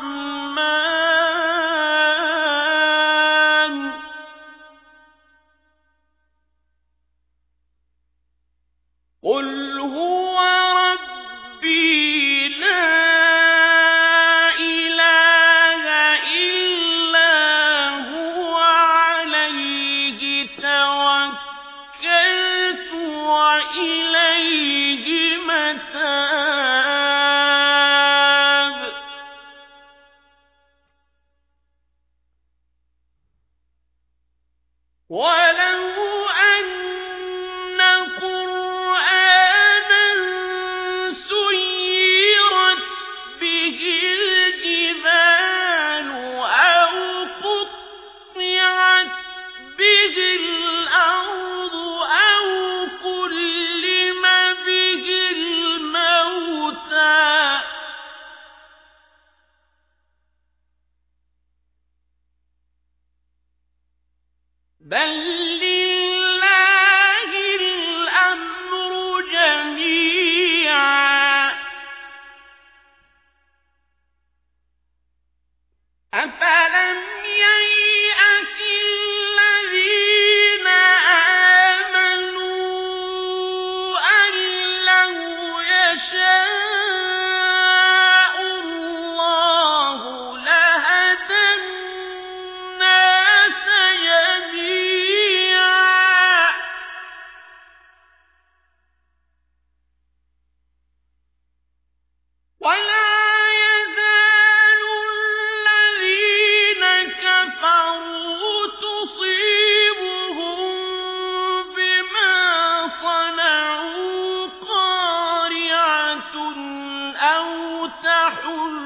بِالرَّحْمَٰنِ ۚ بَل أَوْ تَحُلُّ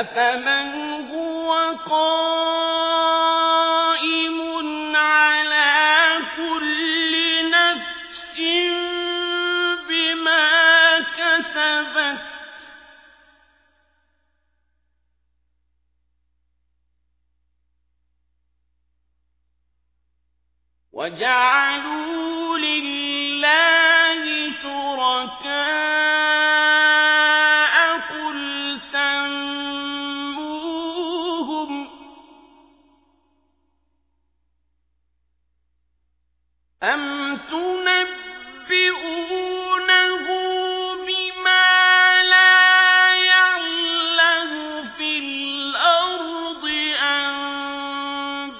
أَفَمَنْ هُوَ قَائِمٌ عَلَىٰ كُلِّ نَفْسٍ بِمَا كَسَبَتْ وَجَعَلُوا لِلَّهِ أَمْ تُنَبِّئُونَهُ بِمَا لَا يَعْلَمُ فِي الْأَرْضِ أَم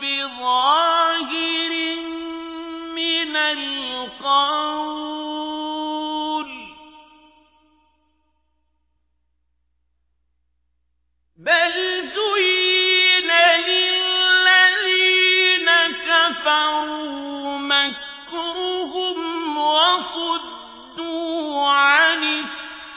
بِظَاهِرٍ مِّنَ الْقَوْلِ ۗ بَلْ